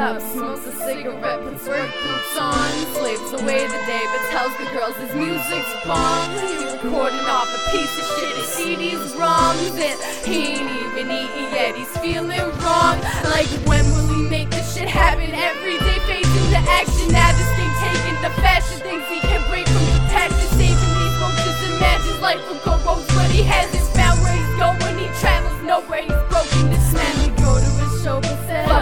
cigarette, puts work boots on. Slaves away the day, but tells the girls his music's bomb. He's recording off a piece of shit, his CD's wrongs. And he ain't even eating yet, he's feeling wrong. Like,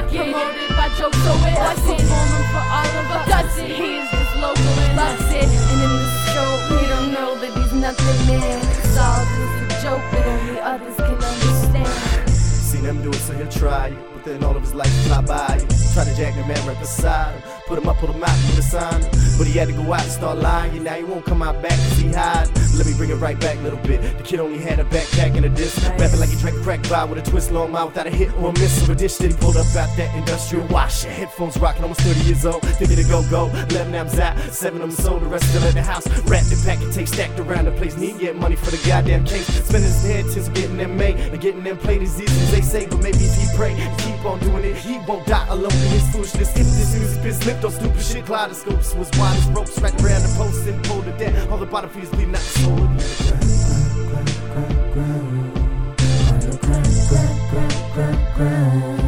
fuck. Promoted by Joe, so it us it. Performing for all of us, does it. He is just local and loves it. And in the show, we don't know that he's nothing, man. It's all just a joke that only others can understand. Seen him do it, so he'll try. But then all of his life fly by. Try to jack the man right beside him. Put him up, put him out, put a sign. But he had to go out and start lying. Now he won't come out back cause he hide. Let me bring it right back a little bit. The kid only had a backpack and a disc. Rapping like he drank crack bar with a twist long mouth without a hit or a miss. So a dish that he pulled up out that industrial wash. Headphones rocking, almost 30 years old. Thinking to go go. 11 albums out, 7 of them sold. The rest still in the house. Wrapped in pack and take stacked around the place. Need get money for the goddamn case. Spending his head since getting them made. And getting them played as easy as they say. But maybe he pray keep on doing it, he won't die alone in his foolishness. If this music's been slipped on stupid shit, kaleidoscopes was wide as ropes wrapped around the post and pulled it down. All the bottom feeders bleeding out the soul of the underground. Underground, underground, underground, underground.